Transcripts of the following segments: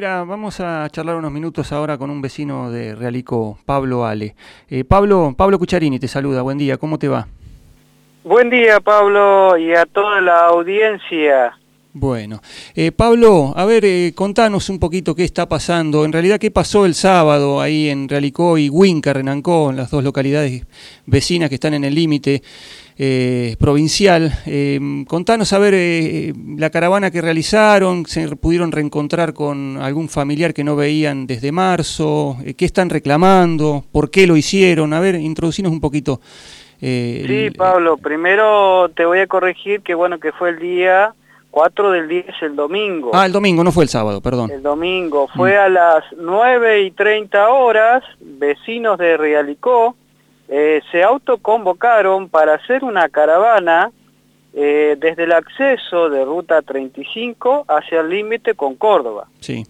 Mira, vamos a charlar unos minutos ahora con un vecino de Realicó, Pablo Ale. Eh, Pablo, Pablo Cucharini te saluda, buen día, ¿cómo te va? Buen día Pablo y a toda la audiencia. Bueno, eh, Pablo, a ver, eh, contanos un poquito qué está pasando, en realidad qué pasó el sábado ahí en Realicó y Huinca, Renancó, las dos localidades vecinas que están en el límite eh, provincial. Eh, contanos a ver eh, la caravana que realizaron, se pudieron reencontrar con algún familiar que no veían desde marzo, eh, qué están reclamando, por qué lo hicieron, a ver, introducinos un poquito. Eh, sí, Pablo, primero te voy a corregir que bueno que fue el día 4 del 10, el domingo. Ah, el domingo, no fue el sábado, perdón. El domingo, fue mm. a las 9 y 30 horas, vecinos de Realicó, eh, se autoconvocaron para hacer una caravana eh, desde el acceso de Ruta 35 hacia el límite con Córdoba. Sí.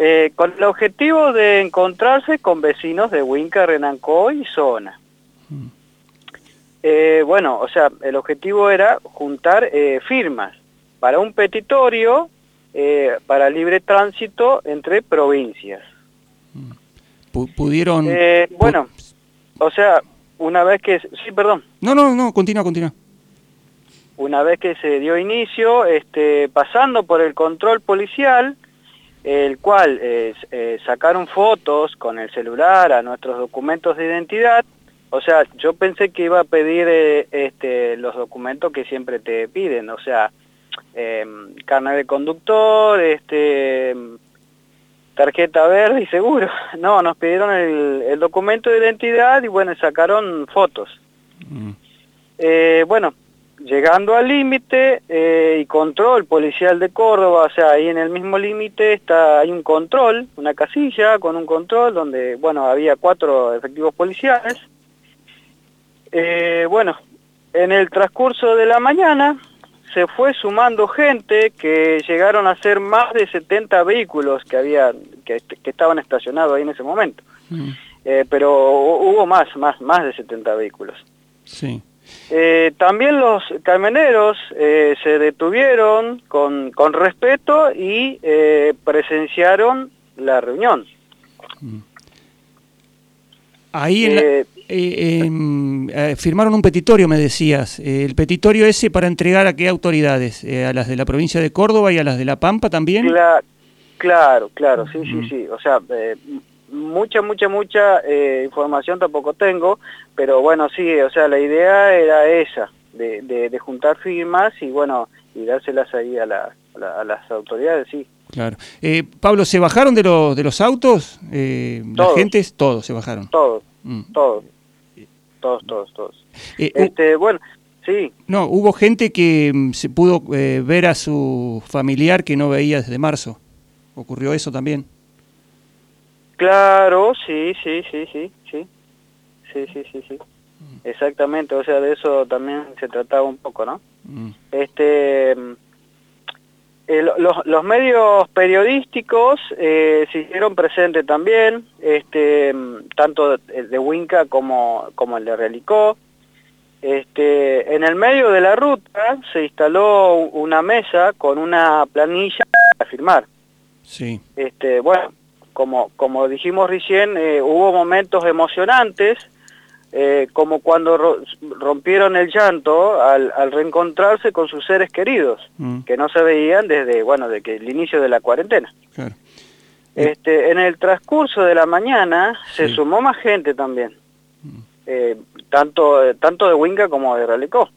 Eh, con el objetivo de encontrarse con vecinos de Huinca, Renancó y zona. Mm. Eh, bueno, o sea, el objetivo era juntar eh, firmas para un petitorio para libre tránsito entre provincias. Mm. ¿Pudieron...? bueno, o sea, una vez que... Sí, perdón. No, no, no, continúa, continúa. Una vez que se dio inicio, este, pasando por el control policial, el cual eh, eh, sacaron fotos con el celular a nuestros documentos de identidad, o sea, yo pensé que iba a pedir eh, este, los documentos que siempre te piden, o sea, eh, carnet de conductor, este, tarjeta verde y seguro. No, nos pidieron el, el documento de identidad y bueno, sacaron fotos. Mm. Eh, bueno, llegando al límite eh, y control policial de Córdoba, o sea, ahí en el mismo límite está hay un control, una casilla con un control donde, bueno, había cuatro efectivos policiales. Eh, bueno, en el transcurso de la mañana se fue sumando gente que llegaron a ser más de 70 vehículos que había que, que estaban estacionados ahí en ese momento. Mm. Eh, pero hubo más, más, más de 70 vehículos. Sí. Eh, también los camioneros eh, se detuvieron con, con respeto y eh, presenciaron la reunión. Mm. Ahí en la, eh, eh, firmaron un petitorio, me decías. ¿El petitorio ese para entregar a qué autoridades? ¿A las de la provincia de Córdoba y a las de La Pampa también? Cla claro, claro, sí, sí, sí. O sea, mucha, mucha, mucha eh, información tampoco tengo, pero bueno, sí, o sea, la idea era esa, de, de, de juntar firmas y bueno, y dárselas ahí a, la, a, la, a las autoridades, sí. Claro. Eh, Pablo, ¿se bajaron de, los de los autos? Eh, todos, ¿La gente? Todos se bajaron. Todos, mm. todos. Todos, todos, todos. Eh, este, bueno, sí. No, hubo gente que mm, se pudo eh, ver a su familiar que no veía desde marzo. ¿Ocurrió eso también? Claro, sí, sí, sí, sí, sí. Sí, sí, sí, sí. Mm. Exactamente, o sea, de eso también se trataba un poco, ¿no? Este eh, los, los, medios periodísticos eh, se hicieron presentes también, este, tanto el de Winca como, como el de Realicó. Este, en el medio de la ruta se instaló una mesa con una planilla para firmar. Sí. Este, bueno, como, como dijimos recién, eh, hubo momentos emocionantes, eh, como cuando ro rompieron el llanto al, al, reencontrarse con sus seres queridos, mm. que no se veían desde, bueno, de que el inicio de la cuarentena. Claro. Este, en el transcurso de la mañana sí. se sumó más gente también, mm. eh, tanto, tanto de Winca como de Ralecó.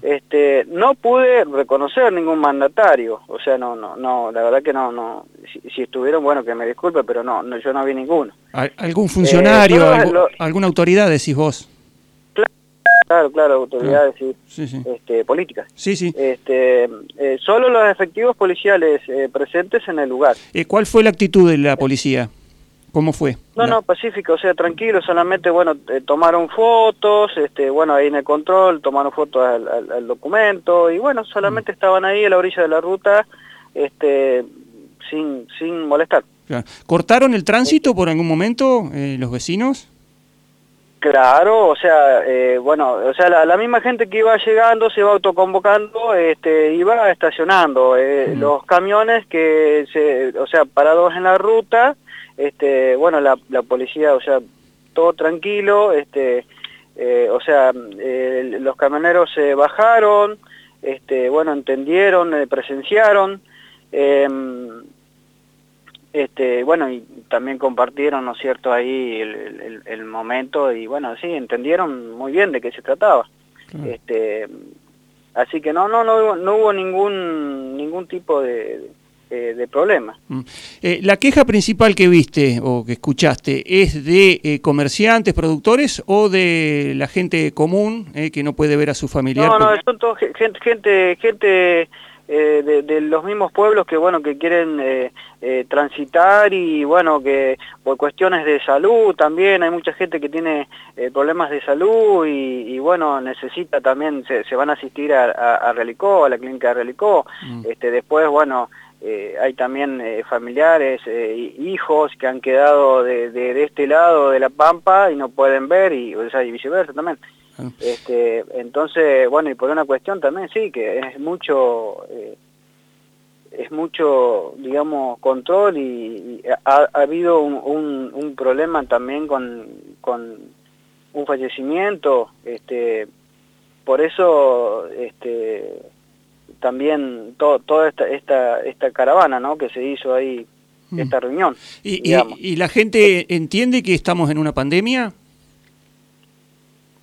Este, no pude reconocer ningún mandatario, o sea, no, no, no, la verdad que no, no, si, si estuvieron, bueno, que me disculpe, pero no, no yo no vi ninguno. ¿Algún funcionario, eh, algún, lo, alguna autoridad decís vos? Claro, claro, autoridades claro. Sí, sí. Este, políticas. Sí, sí. Este, eh, solo los efectivos policiales eh, presentes en el lugar. Eh, ¿Cuál fue la actitud de la policía? ¿Cómo fue? No, no, pacífico, o sea, tranquilo, solamente, bueno, eh, tomaron fotos, este, bueno, ahí en el control, tomaron fotos al, al, al documento, y bueno, solamente mm. estaban ahí a la orilla de la ruta, este, sin, sin molestar. Claro. ¿Cortaron el tránsito por algún momento eh, los vecinos? Claro, o sea, eh, bueno, o sea, la, misma gente que iba llegando se iba autoconvocando, este, iba estacionando. Eh, los camiones que, se, o sea, parados en la ruta, este, bueno, la, la policía, o sea, todo tranquilo, este, eh, o sea, los camioneros se bajaron, este, bueno, entendieron, presenciaron, em, este, bueno, y también compartieron, ¿no es cierto?, ahí el, momento y bueno, sí, entendieron muy bien de qué se trataba. Este, así que no, no, no, no hubo ningún, ningún tipo de, de, problema. Mm. Eh, ¿La queja principal que viste o que escuchaste es de eh, comerciantes, productores o de la gente común eh, que no puede ver a su familiar? No, no, son todos gente, gente, gente eh, de, los mismos pueblos que bueno que quieren eh, eh, transitar y bueno que por cuestiones de salud también hay mucha gente que tiene problemas de salud y, bueno necesita también se, van a asistir a, a, Relicó a la clínica de Relicó mm. este después bueno hay también familiares, hijos que han quedado de, este lado de la Pampa y no pueden ver, y, o sea, y viceversa también. Este, entonces, bueno, y por una cuestión también, sí, que es mucho, eh, es mucho, digamos, control y, ha, habido un, un, problema también con, con un fallecimiento, este, por eso, este, también toda esta, esta, esta caravana, ¿no?, que se hizo ahí, mm. esta reunión. ¿Y, y la gente entiende que estamos en una pandemia?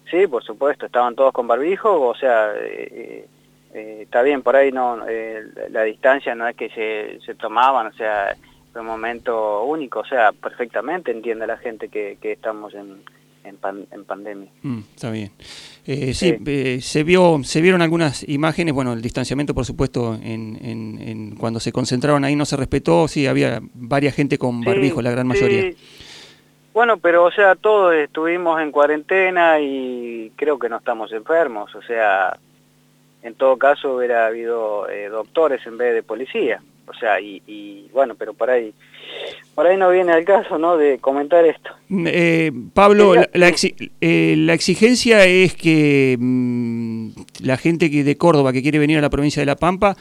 Sí, por supuesto, estaban todos con barbijo, o sea, eh, eh, está bien, por ahí no eh, la distancia no es que se, se tomaban, o sea, fue un momento único, o sea, perfectamente entiende la gente que, que estamos en, en, pandemia. Mm, está bien. sí, se vio se vieron algunas imágenes, bueno, el distanciamiento, por supuesto, en, en, cuando se concentraron ahí no se respetó, sí, había varias gente con barbijo, la gran mayoría. Bueno, pero o sea, todos estuvimos en cuarentena y creo que no estamos enfermos, o sea, en todo caso hubiera habido eh, doctores en vez de policía, o sea, y, bueno, pero por ahí, por ahí no viene al caso, ¿no?, de comentar esto. Mm, eh, Pablo, la, eh, la, exigencia es que mm, la gente que de Córdoba que quiere venir a la provincia de La Pampa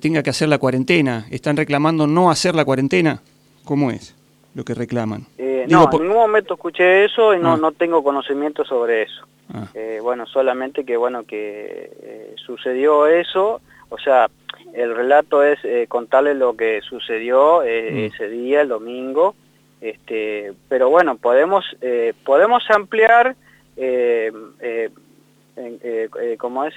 tenga que hacer la cuarentena. ¿Están reclamando no hacer la cuarentena? ¿Cómo es lo que reclaman? no, en ningún momento escuché eso y no, ah. no tengo conocimiento sobre eso. Ah. Eh, bueno, solamente que bueno que eh, sucedió eso, o sea, el relato es eh, contarle lo que sucedió mm. ese día, el domingo, este, pero bueno, podemos, podemos ampliar, como es,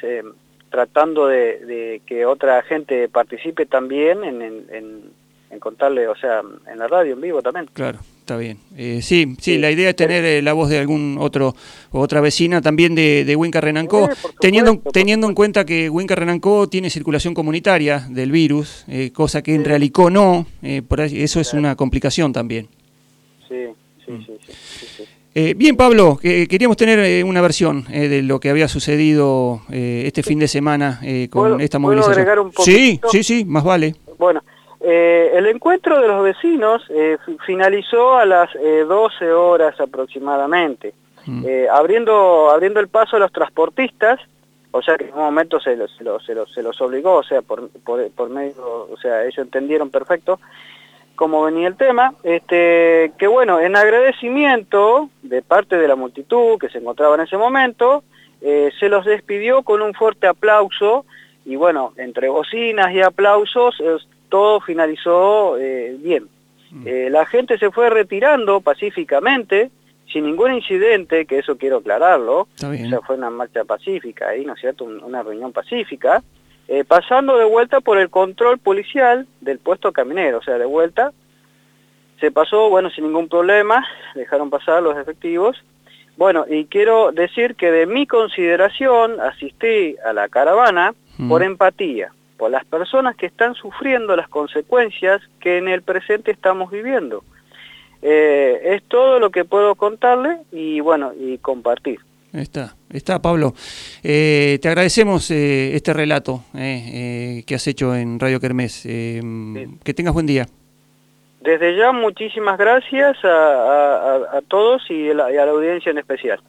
tratando de, que otra gente participe también en, en, en contarle, o sea, en la radio, en vivo también. Claro. Está bien. Eh, sí, sí, la idea es tener eh, la voz de algún otro otra vecina también de, de Huinca Renancó, teniendo, teniendo en cuenta que Huinca Renancó tiene circulación comunitaria del virus, eh, cosa que en Realicó no, por eso es una complicación también. Sí, sí, mm. sí. bien, Pablo, queríamos tener una versión de lo que había sucedido este fin de semana con esta movilización. Sí, sí, sí, más vale. Bueno, eh, el encuentro de los vecinos eh, finalizó a las 12 eh, horas aproximadamente, mm. abriendo, abriendo el paso a los transportistas, o sea que en un momento se los, se los, se los, obligó, o sea, por, por, medio, o sea, ellos entendieron perfecto cómo venía el tema, este, que bueno, en agradecimiento de parte de la multitud que se encontraba en ese momento, se los despidió con un fuerte aplauso y bueno, entre bocinas y aplausos, todo finalizó eh, bien. Mm. Eh, la gente se fue retirando pacíficamente, sin ningún incidente, que eso quiero aclararlo, o sea, fue una marcha pacífica ahí, ¿no es cierto?, una reunión pacífica, eh, pasando de vuelta por el control policial del puesto caminero, o sea, de vuelta, se pasó, bueno, sin ningún problema, dejaron pasar los efectivos, bueno, y quiero decir que de mi consideración asistí a la caravana por mm. empatía, por las personas que están sufriendo las consecuencias que en el presente estamos viviendo. Eh, es todo lo que puedo contarle y bueno, y compartir. Está, está Pablo. Eh, te agradecemos eh, este relato que has hecho en Radio Kermés. Que tengas buen día. Desde ya muchísimas gracias a, todos y a la audiencia en especial.